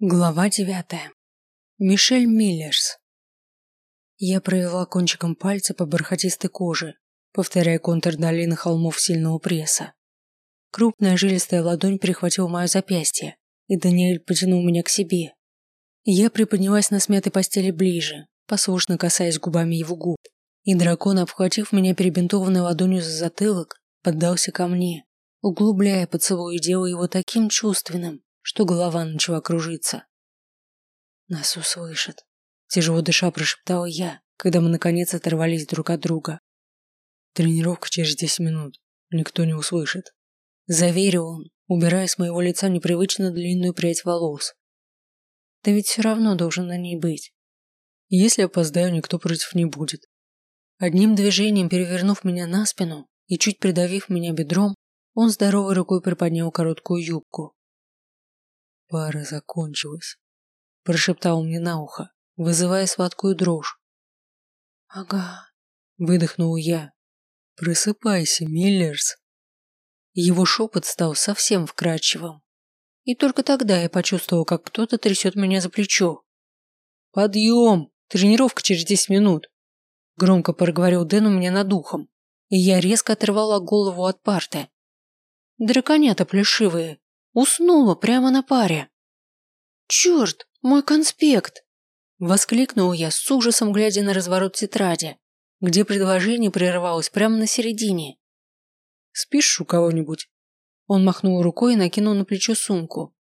Глава девятая. Мишель Миллерс. Я провела кончиком пальца по бархатистой коже, повторяя контур долины холмов сильного пресса. Крупная жилистая ладонь перехватила мое запястье, и Даниэль потянул меня к себе. Я приподнялась на смятой постели ближе, послушно касаясь губами его губ, и дракон, обхватив меня перебинтованной ладонью за затылок, поддался ко мне, углубляя поцелуй и делая его таким чувственным, что голова начала кружиться. «Нас услышат», – тяжело дыша прошептала я, когда мы наконец оторвались друг от друга. «Тренировка через десять минут. Никто не услышит», – заверил он, убирая с моего лица непривычно длинную прядь волос. «Ты ведь все равно должен на ней быть. Если опоздаю, никто против не будет». Одним движением перевернув меня на спину и чуть придавив меня бедром, он здоровой рукой приподнял короткую юбку, Пара закончилась. Прошептал мне на ухо, вызывая сладкую дрожь. Ага, выдохнул я. Просыпайся, Миллерс. Его шепот стал совсем вкрадчивым. И только тогда я почувствовал, как кто-то трясет меня за плечо. «Подъем! Тренировка через десять минут!» Громко проговорил Дэн у меня над ухом, и я резко оторвала голову от парты. Драконята плешивые, Уснула прямо на паре. «Черт, мой конспект!» Воскликнул я с ужасом, глядя на разворот тетради, где предложение прерывалось прямо на середине. «Спишь у кого-нибудь?» Он махнул рукой и накинул на плечо сумку.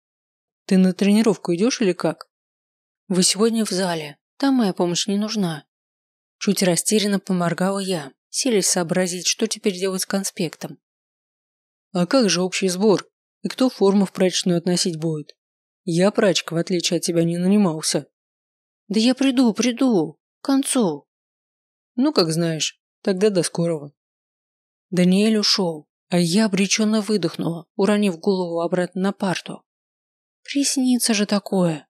«Ты на тренировку идешь или как?» «Вы сегодня в зале. Там моя помощь не нужна». Чуть растерянно поморгала я, селись сообразить, что теперь делать с конспектом. «А как же общий сбор?» И кто форму в прачечную относить будет? Я прачка, в отличие от тебя, не нанимался. Да я приду, приду. К концу. Ну, как знаешь. Тогда до скорого. Даниэль ушел, а я обреченно выдохнула, уронив голову обратно на парту. Приснится же такое.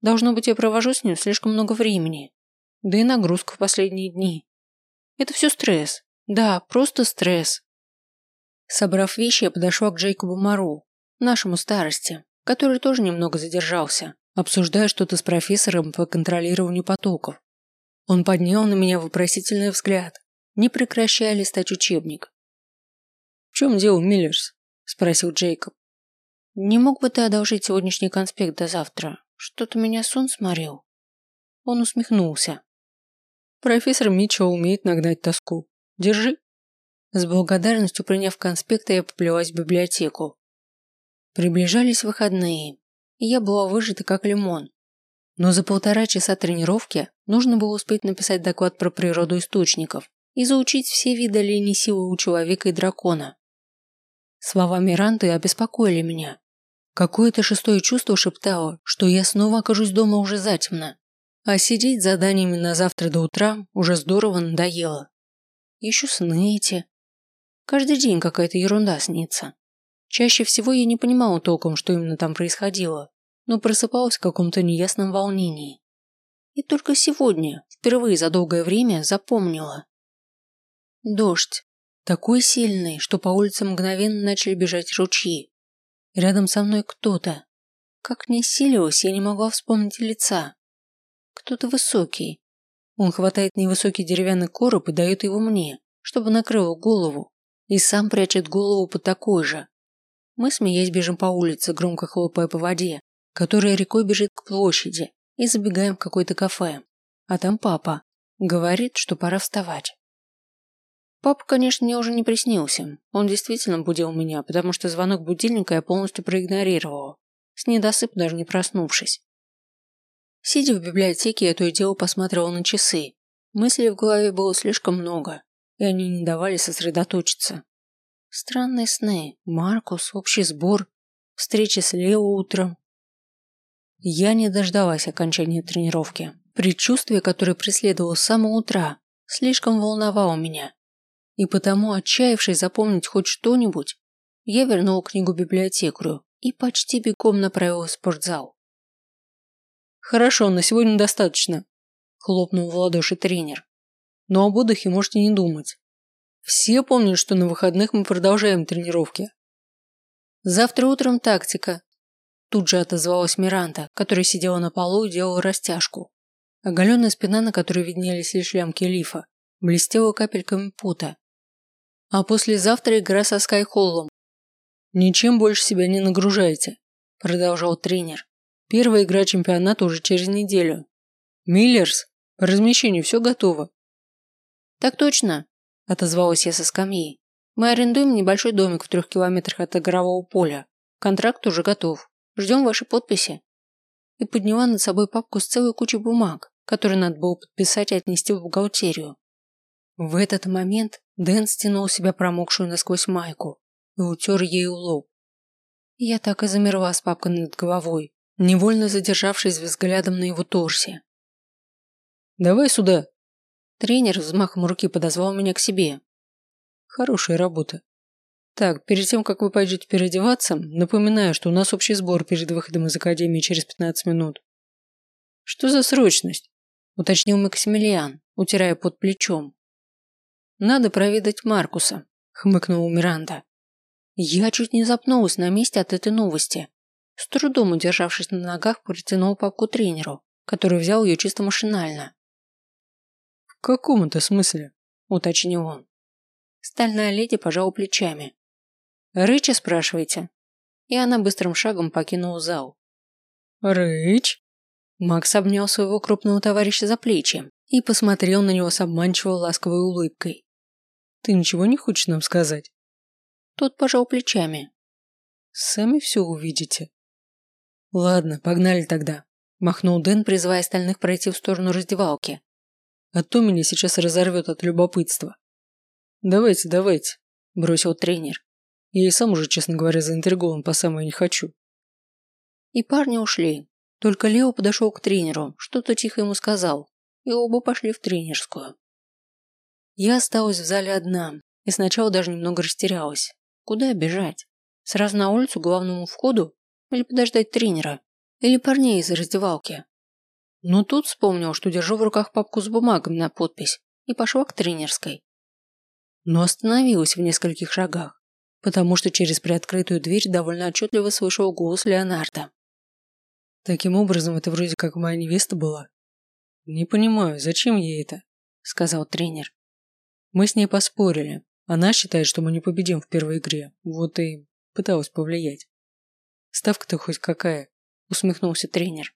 Должно быть, я провожу с ним слишком много времени. Да и нагрузка в последние дни. Это все стресс. Да, просто стресс. Собрав вещи, я подошла к Джейкобу Мару, нашему старости, который тоже немного задержался, обсуждая что-то с профессором по контролированию потоков. Он поднял на меня вопросительный взгляд, не прекращая листать учебник. «В чем дело, Миллерс?» – спросил Джейкоб. «Не мог бы ты одолжить сегодняшний конспект до завтра? Что-то меня сон сморил». Он усмехнулся. «Профессор Митчелл умеет нагнать тоску. Держи». С благодарностью приняв конспект, я поплелась в библиотеку, Приближались выходные, и я была выжата как лимон. Но за полтора часа тренировки нужно было успеть написать доклад про природу источников и заучить все виды линий силы у человека и дракона. Слова Миранты обеспокоили меня. Какое-то шестое чувство шептало, что я снова окажусь дома уже затемно, а сидеть заданиями на завтра до утра уже здорово надоело. Еще сны эти. Каждый день какая-то ерунда снится. Чаще всего я не понимала толком, что именно там происходило, но просыпалась в каком-то неясном волнении. И только сегодня, впервые за долгое время, запомнила. Дождь. Такой сильный, что по улице мгновенно начали бежать ручьи. Рядом со мной кто-то. Как не силилась, я не могла вспомнить лица. Кто-то высокий. Он хватает невысокий деревянный короб и дает его мне, чтобы накрыл голову, и сам прячет голову под такой же. Мы, смеясь, бежим по улице, громко хлопая по воде, которая рекой бежит к площади, и забегаем в какое-то кафе. А там папа. Говорит, что пора вставать. Папа, конечно, мне уже не приснился. Он действительно будил меня, потому что звонок будильника я полностью проигнорировала, с недосып даже не проснувшись. Сидя в библиотеке, я то и дело посматривала на часы. Мыслей в голове было слишком много, и они не давали сосредоточиться. Странные сны, Маркус, общий сбор, встреча с Лео утром. Я не дождалась окончания тренировки. Предчувствие, которое преследовало с самого утра, слишком волновало меня. И потому, отчаявшись запомнить хоть что-нибудь, я вернула книгу библиотекарю и почти бегом направилась в спортзал. «Хорошо, на сегодня достаточно», – хлопнул в ладоши тренер. «Но об отдыхе можете не думать. Все помнят, что на выходных мы продолжаем тренировки. Завтра утром тактика. Тут же отозвалась Миранда, которая сидела на полу и делала растяжку. Оголенная спина, на которой виднелись лишь лямки лифа, блестела капельками пута. А послезавтра игра со Скайхоллом. «Ничем больше себя не нагружайте», – продолжал тренер. «Первая игра чемпионата уже через неделю. Миллерс, по размещению все готово». «Так точно», – отозвалась я со скамьи. «Мы арендуем небольшой домик в трех километрах от игрового поля. Контракт уже готов. Ждем вашей подписи». И подняла над собой папку с целой кучей бумаг, которые надо было подписать и отнести в бухгалтерию. В этот момент Дэн стянул себя промокшую насквозь майку и утер ею лоб. Я так и замерла с папкой над головой, невольно задержавшись взглядом на его торсе. «Давай сюда!» Тренер взмахом руки подозвал меня к себе. «Хорошая работа. Так, перед тем, как вы пойдете переодеваться, напоминаю, что у нас общий сбор перед выходом из академии через 15 минут». «Что за срочность?» – уточнил Максимилиан, утирая под плечом. «Надо проведать Маркуса», – хмыкнула Миранда. Я чуть не запнулась на месте от этой новости. С трудом удержавшись на ногах, протянул папку тренеру, который взял ее чисто машинально. «В каком это смысле?» – уточнил он. Стальная леди пожала плечами. «Рыча спрашиваете?» И она быстрым шагом покинула зал. «Рыч?» Макс обнял своего крупного товарища за плечи и посмотрел на него с обманчиво ласковой улыбкой. «Ты ничего не хочешь нам сказать?» Тот пожал плечами. Сами все увидите. Ладно, погнали тогда. Махнул Дэн, призывая остальных пройти в сторону раздевалки. А то меня сейчас разорвет от любопытства. Давайте, давайте, бросил тренер. Я и сам уже, честно говоря, заинтригован по самое не хочу. И парни ушли. Только Лео подошел к тренеру, что-то тихо ему сказал, и оба пошли в тренерскую. Я осталась в зале одна, и сначала даже немного растерялась. Куда бежать? Сразу на улицу к главному входу? Или подождать тренера? Или парней из раздевалки? Но тут вспомнил, что держу в руках папку с бумагами на подпись и пошла к тренерской. Но остановилась в нескольких шагах, потому что через приоткрытую дверь довольно отчетливо слышал голос Леонарда. Таким образом, это вроде как моя невеста была. Не понимаю, зачем ей это? Сказал тренер. Мы с ней поспорили, она считает, что мы не победим в первой игре, вот и пыталась повлиять. Ставка-то хоть какая, усмехнулся тренер.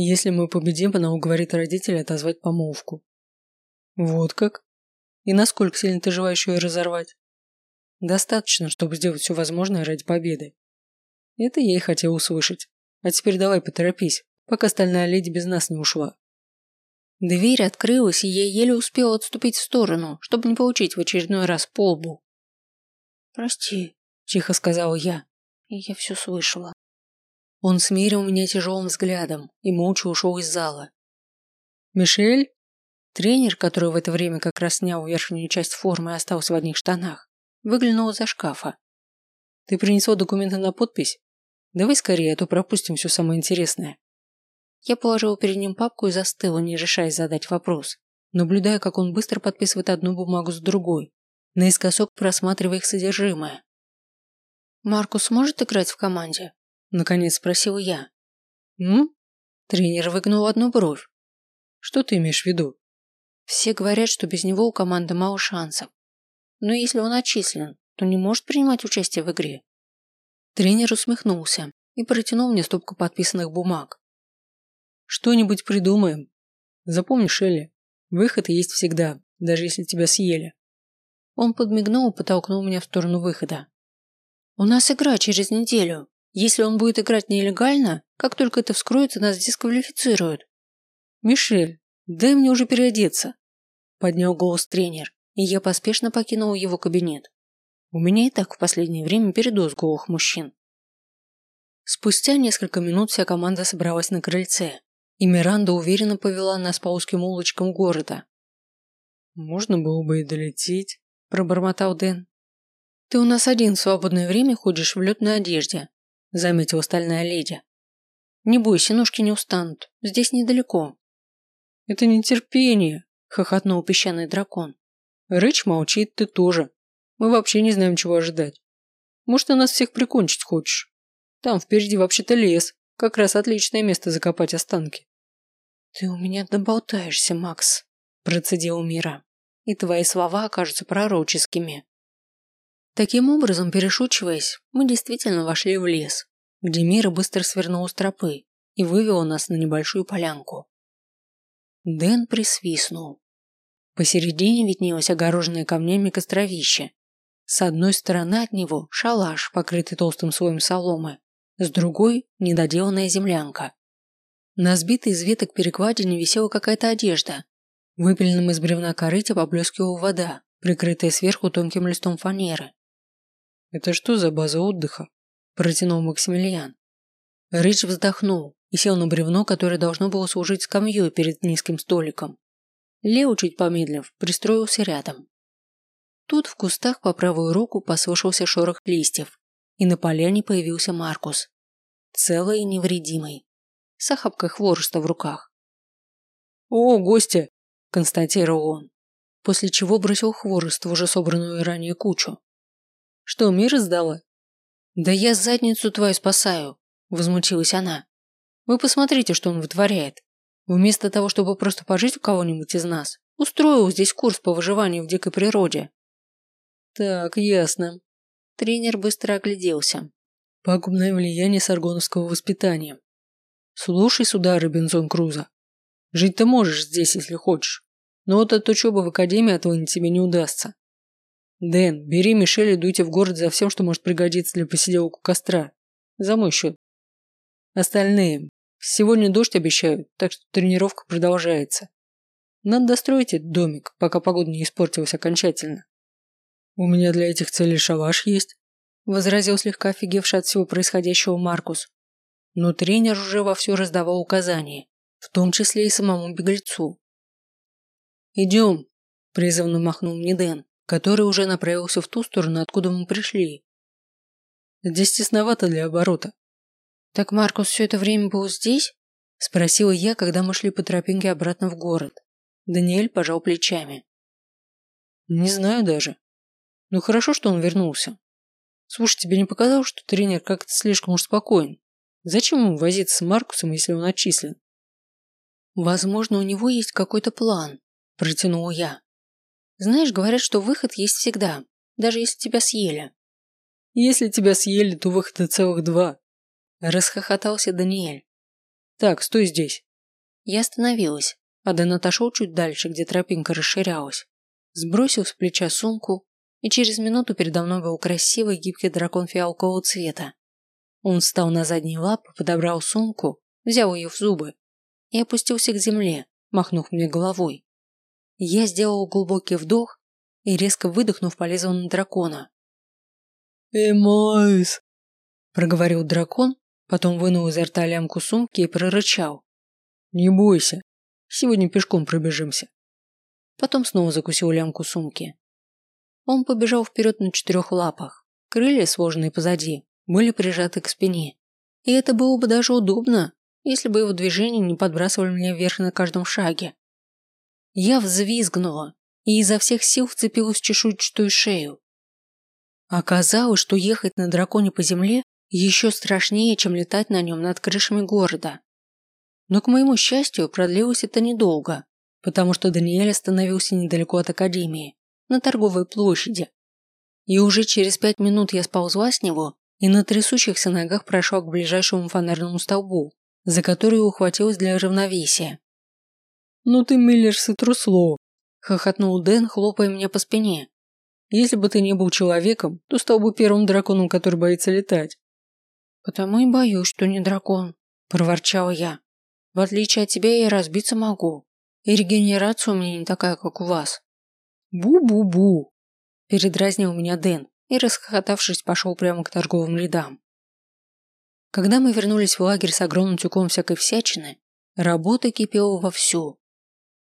Если мы победим, она уговорит родителей отозвать помолвку. Вот как? И насколько сильно ты желаешь ее разорвать? Достаточно, чтобы сделать все возможное ради победы. Это я и хотел услышать. А теперь давай поторопись, пока стальная леди без нас не ушла. Дверь открылась, и я еле успел отступить в сторону, чтобы не получить в очередной раз по лбу. «Прости», – тихо сказала я, я все слышала. Он смирил меня тяжелым взглядом и молча ушел из зала. «Мишель?» Тренер, который в это время как раз снял верхнюю часть формы и остался в одних штанах, выглянул за шкафа. «Ты принесла документы на подпись? Давай скорее, а то пропустим все самое интересное». Я положила перед ним папку и застыла, не решаясь задать вопрос, наблюдая, как он быстро подписывает одну бумагу с другой, наискосок просматривая их содержимое. «Маркус может играть в команде?» – наконец спросил я. «М?» Тренер выгнул одну бровь. «Что ты имеешь в виду?» «Все говорят, что без него у команды мало шансов. Но если он отчислен, то не может принимать участие в игре». Тренер усмехнулся и протянул мне стопку подписанных бумаг. Что-нибудь придумаем. Запомни, Шелли, выход есть всегда, даже если тебя съели. Он подмигнул и потолкнул меня в сторону выхода. У нас игра через неделю. Если он будет играть нелегально, как только это вскроется, нас дисквалифицируют. Мишель, дай мне уже переодеться. Поднял голос тренер, и я поспешно покинул его кабинет. У меня и так в последнее время передоз голых мужчин. Спустя несколько минут вся команда собралась на крыльце, и Миранда уверенно повела нас по узким улочкам города. «Можно было бы и долететь», – пробормотал Дэн. «Ты у нас один в свободное время ходишь в летной одежде», – заметила стальная леди. «Не бойся, ножки не устанут. Здесь недалеко». «Это нетерпение», – хохотнул песчаный дракон. «Рэч молчит, ты тоже. Мы вообще не знаем, чего ожидать. Может, ты нас всех прикончить хочешь?» Там впереди вообще-то лес. Как раз отличное место закопать останки. Ты у меня доболтаешься, Макс, процедил Мира. И твои слова окажутся пророческими. Таким образом, перешучиваясь, мы действительно вошли в лес, где Мира быстро свернула с тропы и вывела нас на небольшую полянку. Дэн присвистнул. Посередине виднелось огороженное камнями костровище. С одной стороны от него шалаш, покрытый толстым слоем соломы, с другой – недоделанная землянка. На сбитой из веток перекладине висела какая-то одежда. В выпиленном из бревна корыте поблескивала вода, прикрытая сверху тонким листом фанеры. «Это что за база отдыха?» – протянул Максимилиан. Рыч вздохнул и сел на бревно, которое должно было служить скамьей перед низким столиком. Лео, чуть помедлив, пристроился рядом. Тут в кустах по правую руку послышался шорох листьев, и на поляне появился Маркус. Целый и невредимый. С охапкой хвороста в руках. «О, гости!» – констатировал он, после чего бросил хворост в уже собранную ранее кучу. «Что, мир издала?» «Да я задницу твою спасаю», – возмутилась она. «Вы посмотрите, что он вытворяет. Вместо того, чтобы просто пожить у кого-нибудь из нас, устроил здесь курс по выживанию в дикой природе». «Так, ясно». Тренер быстро огляделся. Пагубное влияние саргоновского воспитания. Слушай сюда, Робинзон Крузо. Жить ты можешь здесь, если хочешь. Но вот от учебы в академии отвонить тебе не удастся. Дэн, бери Мишель и дуйте в город за всем, что может пригодиться для посиделок у костра. За мой счет. Остальные. Сегодня дождь обещают, так что тренировка продолжается. Надо достроить этот домик, пока погода не испортилась окончательно. У меня для этих целей шалаш есть, возразил слегка офигевший от всего происходящего Маркус. Но тренер уже вовсю раздавал указания, в том числе и самому беглецу. «Идем», – призывно махнул мне Дэн который уже направился в ту сторону, откуда мы пришли. Здесь тесновато для оборота. Так Маркус все это время был здесь? Спросила я, когда мы шли по тропинке обратно в город. Даниэль пожал плечами. Не знаю даже. Ну хорошо, что он вернулся. Слушай, тебе не показалось, что тренер как-то слишком уж спокоен? Зачем ему возиться с Маркусом, если он отчислен? Возможно, у него есть какой-то план, протянула я. Знаешь, говорят, что выход есть всегда, даже если тебя съели. Если тебя съели, то выхода целых два. Расхохотался Даниэль. Так, стой здесь. Я остановилась, а Дэн отошел чуть дальше, где тропинка расширялась. Сбросил с плеча сумку, и через минуту передо мной был красивый гибкий дракон фиалкового цвета. Он встал на задние лапы, подобрал сумку, взял ее в зубы и опустился к земле, махнув мне головой. Я сделал глубокий вдох и, резко выдохнув, полезал на дракона. «Эмойс!» – проговорил дракон, потом вынул изо рта лямку сумки и прорычал. «Не бойся, сегодня пешком пробежимся». Потом снова закусил лямку сумки. Он побежал вперед на четырех лапах. Крылья, сложенные позади, были прижаты к спине. И это было бы даже удобно, если бы его движения не подбрасывали меня вверх на каждом шаге. Я взвизгнула и изо всех сил вцепилась в чешуйчатую шею. Оказалось, что ехать на драконе по земле еще страшнее, чем летать на нем над крышами города. Но, к моему счастью, продлилось это недолго, потому что Даниэль остановился недалеко от Академии, на торговой площади. И уже через пять минут я сползла с него и на трясущихся ногах прошла к ближайшему фонарному столбу, за который ухватилась для равновесия. «Ну ты, Миллерс, и трусло!» – хохотнул Дэн, хлопая меня по спине. «Если бы ты не был человеком, то стал бы первым драконом, который боится летать». «Потому и боюсь, что не дракон», – проворчал я. «В отличие от тебя я разбиться могу, и регенерация у меня не такая, как у вас». «Бу-бу-бу!» – передразнил меня Дэн и, расхохотавшись, пошел прямо к торговым рядам. Когда мы вернулись в лагерь с огромным тюком всякой всячины, работа кипела вовсю.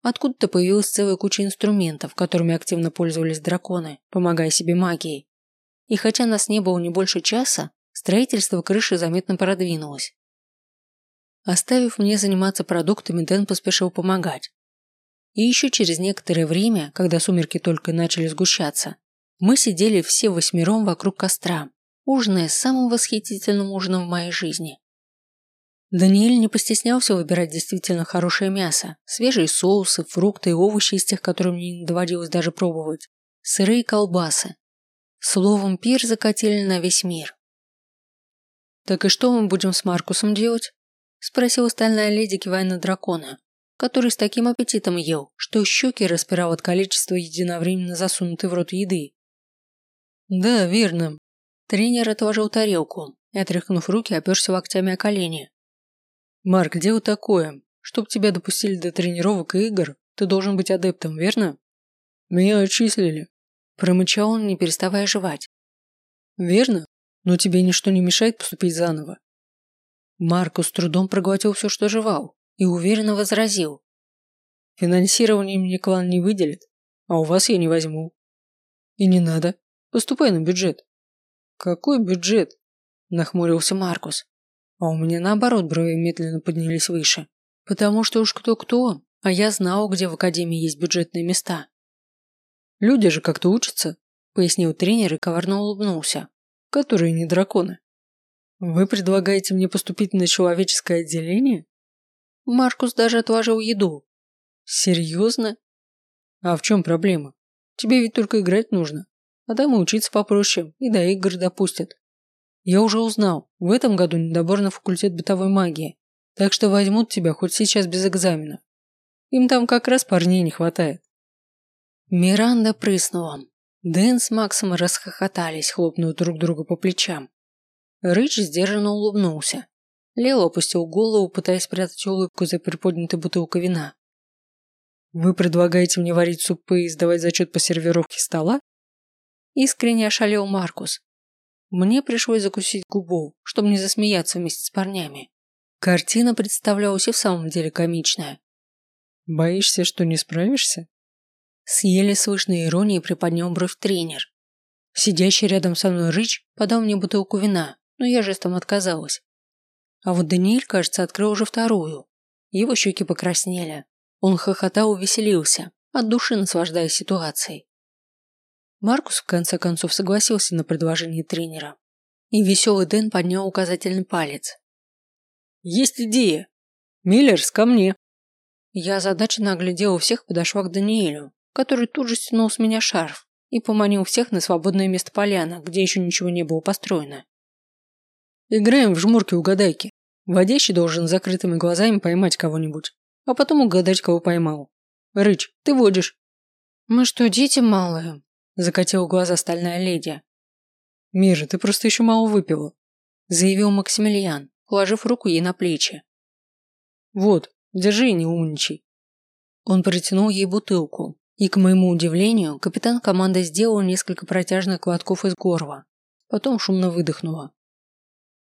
Откуда-то появилась целая куча инструментов, которыми активно пользовались драконы, помогая себе магией. И хотя нас не было не больше часа, строительство крыши заметно продвинулось. Оставив мне заниматься продуктами, Дэн поспешил помогать. И еще через некоторое время, когда сумерки только начали сгущаться, мы сидели все восьмером вокруг костра ужиная самым восхитительным ужином в моей жизни. Даниэль не постеснялся выбирать действительно хорошее мясо, свежие соусы, фрукты и овощи из тех, которые мне не доводилось даже пробовать, сырые колбасы. Словом, пир закатили на весь мир. «Так и что мы будем с Маркусом делать?» – спросила стальная леди, кивая на дракона, который с таким аппетитом ел, что щеки распирал от количества единовременно засунутой в рот еды. «Да, верно». Тренер отложил тарелку и, отряхнув руки, оперся локтями о колени. «Марк, дело такое. Чтоб тебя допустили до тренировок и игр, ты должен быть адептом, верно?» «Меня отчислили», – промычал он, не переставая жевать. «Верно? Но тебе ничто не мешает поступить заново». Маркус трудом проглотил все, что жевал, и уверенно возразил. «Финансирование мне клан не выделит, а у вас я не возьму». «И не надо. Поступай на бюджет». «Какой бюджет?» – нахмурился Маркус. А у меня наоборот брови медленно поднялись выше. Потому что уж кто-кто, а я знал, где в академии есть бюджетные места. Люди же как-то учатся, пояснил тренер и коварно улыбнулся. Которые не драконы. Вы предлагаете мне поступить на человеческое отделение? Маркус даже отложил еду. Серьезно? А в чем проблема? Тебе ведь только играть нужно. А там и учиться попроще, и до игр допустят. Я уже узнал, в этом году недобор на факультет бытовой магии, так что возьмут тебя хоть сейчас без экзаменов. Им там как раз парней не хватает. Миранда прыснула. Дэн с Максом расхохотались, хлопнув друг друга по плечам. Рыч сдержанно улыбнулся. Лео опустил голову, пытаясь спрятать улыбку за приподнятой бутылкой вина. «Вы предлагаете мне варить супы и сдавать зачет по сервировке стола?» Искренне ошалел Маркус. Мне пришлось закусить губу, чтобы не засмеяться вместе с парнями. Картина представлялась и в самом деле комичная. «Боишься, что не справишься?» С еле слышной иронией приподнял бровь тренер. Сидящий рядом со мной Рыч подал мне бутылку вина, но я жестом отказалась. А вот Даниэль, кажется, открыл уже вторую. Его щеки покраснели. Он хохотал и веселился, от души наслаждаясь ситуацией. Маркус в конце концов согласился на предложение тренера. И веселый Дэн поднял указательный палец. «Есть идея! Миллерс, ко мне!» Я озадаченно оглядела всех подошла к Даниэлю, который тут же стянул с меня шарф и поманил всех на свободное место поляна, где еще ничего не было построено. «Играем в жмурки-угадайки. Водящий должен закрытыми глазами поймать кого-нибудь, а потом угадать, кого поймал. Рыч, ты водишь». «Мы что, дети малые?» Закатил глаза стальная леди. «Мира, ты просто еще мало выпила», заявил Максимилиан, положив руку ей на плечи. «Вот, держи не умничай». Он протянул ей бутылку, и, к моему удивлению, капитан команды сделал несколько протяжных глотков из горла. Потом шумно выдохнула.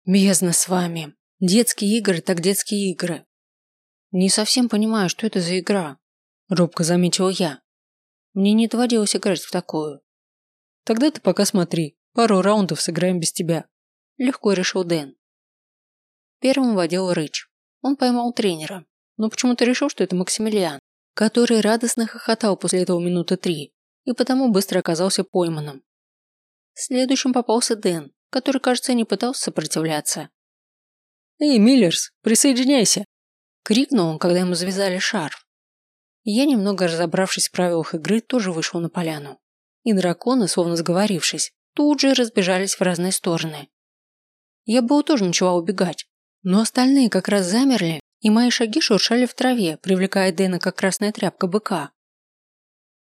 «Бездна с вами. Детские игры так детские игры». «Не совсем понимаю, что это за игра», – робко заметил я. Мне не доводилось играть в такую. Тогда ты пока смотри, пару раундов сыграем без тебя. Легко решил Дэн. Первым водил Рыч. Он поймал тренера, но почему-то решил, что это Максимилиан, который радостно хохотал после этого минуты три и потому быстро оказался пойманным. Следующим попался Дэн, который, кажется, не пытался сопротивляться. «Эй, Миллерс, присоединяйся!» – крикнул он, когда ему завязали шарф. Я, немного разобравшись в правилах игры, тоже вышел на поляну. И драконы, словно сговорившись, тут же разбежались в разные стороны. Я было тоже начала убегать, но остальные как раз замерли, и мои шаги шуршали в траве, привлекая Дэна как красная тряпка быка.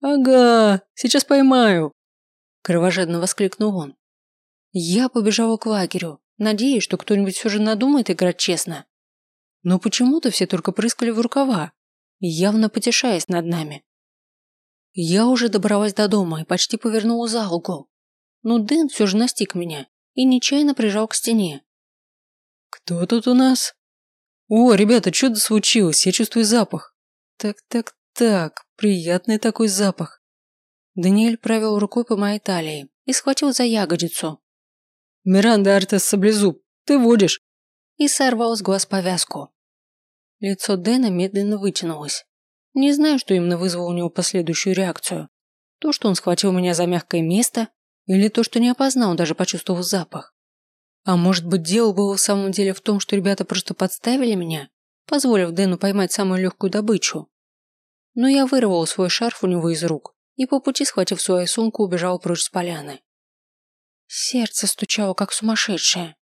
«Ага, сейчас поймаю!» Кровожадно воскликнул он. Я побежала к лагерю, надеясь, что кто-нибудь все же надумает играть честно. Но почему-то все только прыскали в рукава, явно потешаясь над нами. Я уже добралась до дома и почти повернула за угол. Но Дэн все же настиг меня и нечаянно прижал к стене. «Кто тут у нас?» «О, ребята, что-то случилось, я чувствую запах». «Так-так-так, приятный такой запах». Даниэль провел рукой по моей талии и схватил за ягодицу. «Миранда Артес Саблезуб, ты водишь?» И сорвал с глаз повязку. Лицо Дэна медленно вытянулось. Не знаю, что именно вызвало у него последующую реакцию. То, что он схватил меня за мягкое место, или то, что не опознал, даже почувствовав запах. А может быть, дело было в самом деле в том, что ребята просто подставили меня, позволив Дэну поймать самую легкую добычу? Но я вырвал свой шарф у него из рук и по пути, схватив свою сумку, убежал прочь с поляны. Сердце стучало, как сумасшедшее.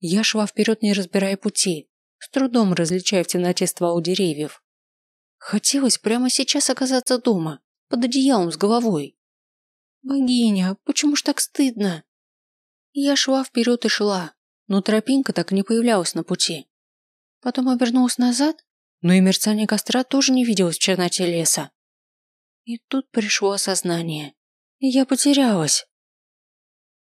Я шла вперед, не разбирая пути, с трудом различая в темноте ствол деревьев. Хотелось прямо сейчас оказаться дома, под одеялом с головой. «Богиня, почему ж так стыдно?» Я шла вперед и шла, но тропинка так и не появлялась на пути. Потом обернулась назад, но и мерцание костра тоже не виделось в черноте леса. И тут пришло осознание. Я потерялась.